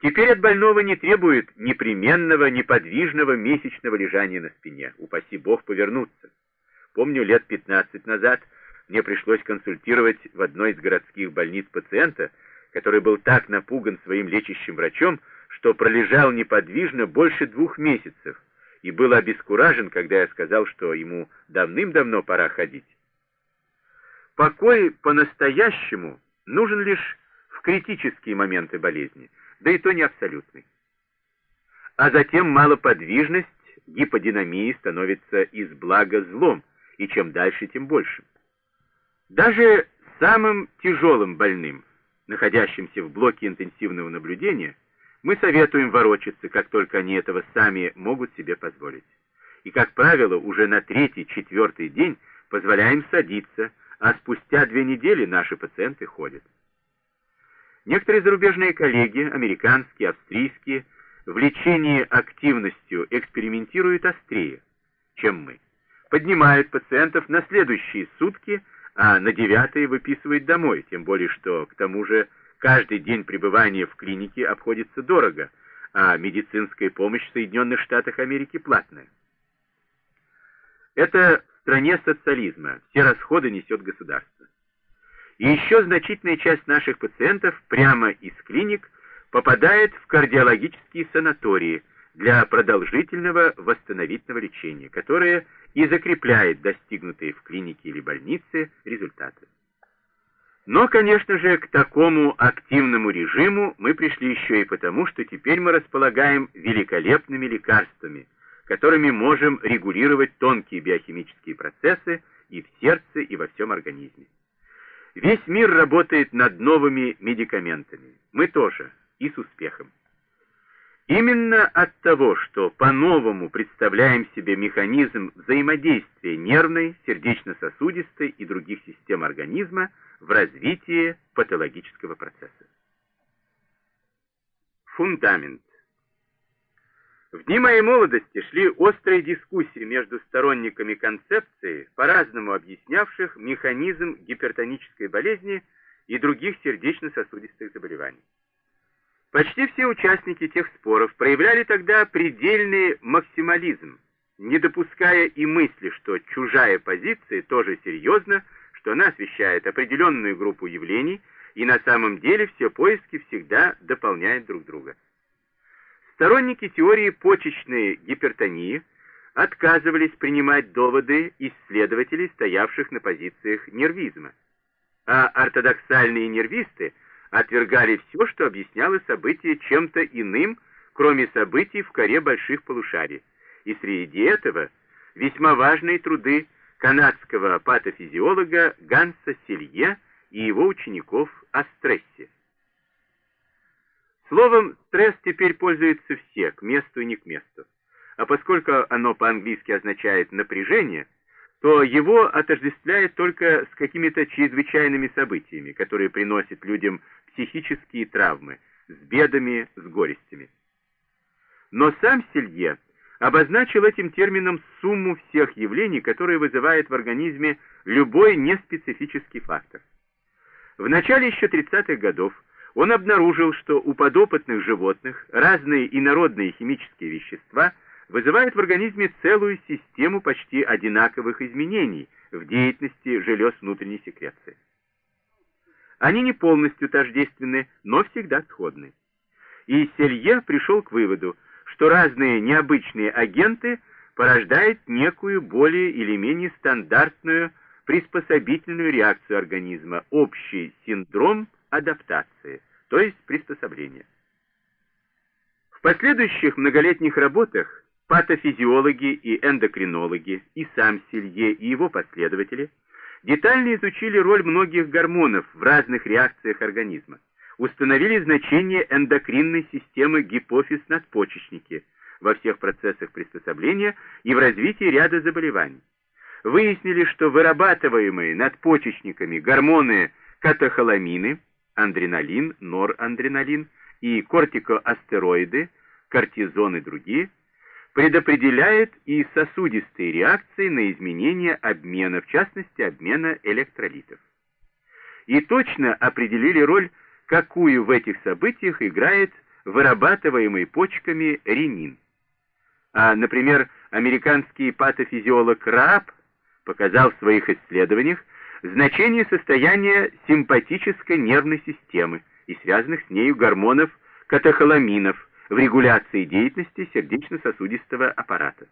Теперь от больного не требует непременного, неподвижного месячного лежания на спине. Упаси Бог повернуться. Помню, лет 15 назад мне пришлось консультировать в одной из городских больниц пациента, который был так напуган своим лечащим врачом, что пролежал неподвижно больше двух месяцев и был обескуражен, когда я сказал, что ему давным-давно пора ходить. Покой по-настоящему нужен лишь в критические моменты болезни, да и то не абсолютный. А затем малоподвижность гиподинамии становится из блага злом, и чем дальше, тем больше. Даже самым тяжелым больным, находящимся в блоке интенсивного наблюдения, мы советуем ворочаться, как только они этого сами могут себе позволить. И, как правило, уже на третий-четвертый день позволяем садиться, а спустя две недели наши пациенты ходят. Некоторые зарубежные коллеги, американские, австрийские, в лечении активностью экспериментируют острее, чем мы. Поднимают пациентов на следующие сутки, а на девятые выписывают домой, тем более что, к тому же, каждый день пребывания в клинике обходится дорого, а медицинская помощь в Соединенных Штатах Америки платная. Это стране социализма все расходы несет государство. И еще значительная часть наших пациентов прямо из клиник попадает в кардиологические санатории для продолжительного восстановительного лечения, которое и закрепляет достигнутые в клинике или больнице результаты. Но, конечно же, к такому активному режиму мы пришли еще и потому, что теперь мы располагаем великолепными лекарствами – которыми можем регулировать тонкие биохимические процессы и в сердце, и во всем организме. Весь мир работает над новыми медикаментами. Мы тоже, и с успехом. Именно от того, что по-новому представляем себе механизм взаимодействия нервной, сердечно-сосудистой и других систем организма в развитии патологического процесса. Фундамент. В дни моей молодости шли острые дискуссии между сторонниками концепции, по-разному объяснявших механизм гипертонической болезни и других сердечно-сосудистых заболеваний. Почти все участники тех споров проявляли тогда предельный максимализм, не допуская и мысли, что чужая позиция тоже серьезна, что она освещает определенную группу явлений, и на самом деле все поиски всегда дополняют друг друга. Сторонники теории почечной гипертонии отказывались принимать доводы исследователей, стоявших на позициях нервизма. А ортодоксальные нервисты отвергали все, что объясняло события чем-то иным, кроме событий в коре больших полушарий. И среди этого весьма важные труды канадского патофизиолога Ганса Селье и его учеников о стрессе. Словом, стресс теперь пользуются все, к месту и не к месту. А поскольку оно по-английски означает «напряжение», то его отождествляет только с какими-то чрезвычайными событиями, которые приносят людям психические травмы, с бедами, с горестями. Но сам Селье обозначил этим термином сумму всех явлений, которые вызывают в организме любой неспецифический фактор. В начале еще 30-х годов он обнаружил, что у подопытных животных разные инородные химические вещества вызывают в организме целую систему почти одинаковых изменений в деятельности желез внутренней секреции. Они не полностью тождественны, но всегда сходны. И Селье пришел к выводу, что разные необычные агенты порождают некую более или менее стандартную приспособительную реакцию организма, общий синдром адаптации то есть приспособления. В последующих многолетних работах патофизиологи и эндокринологи, и сам Селье, и его последователи детально изучили роль многих гормонов в разных реакциях организма, установили значение эндокринной системы гипофиз-надпочечники во всех процессах приспособления и в развитии ряда заболеваний. Выяснили, что вырабатываемые надпочечниками гормоны катехоламины – адреналин, норадреналин и кортикоастероиды, кортизон и другие, предопределяет и сосудистые реакции на изменения обмена, в частности, обмена электролитов. И точно определили роль, какую в этих событиях играет вырабатываемый почками ренин. А, например, американский патофизиолог Рааб показал в своих исследованиях значение состояния симпатической нервной системы и связанных с нею гормонов катехоламинов в регуляции деятельности сердечно-сосудистого аппарата.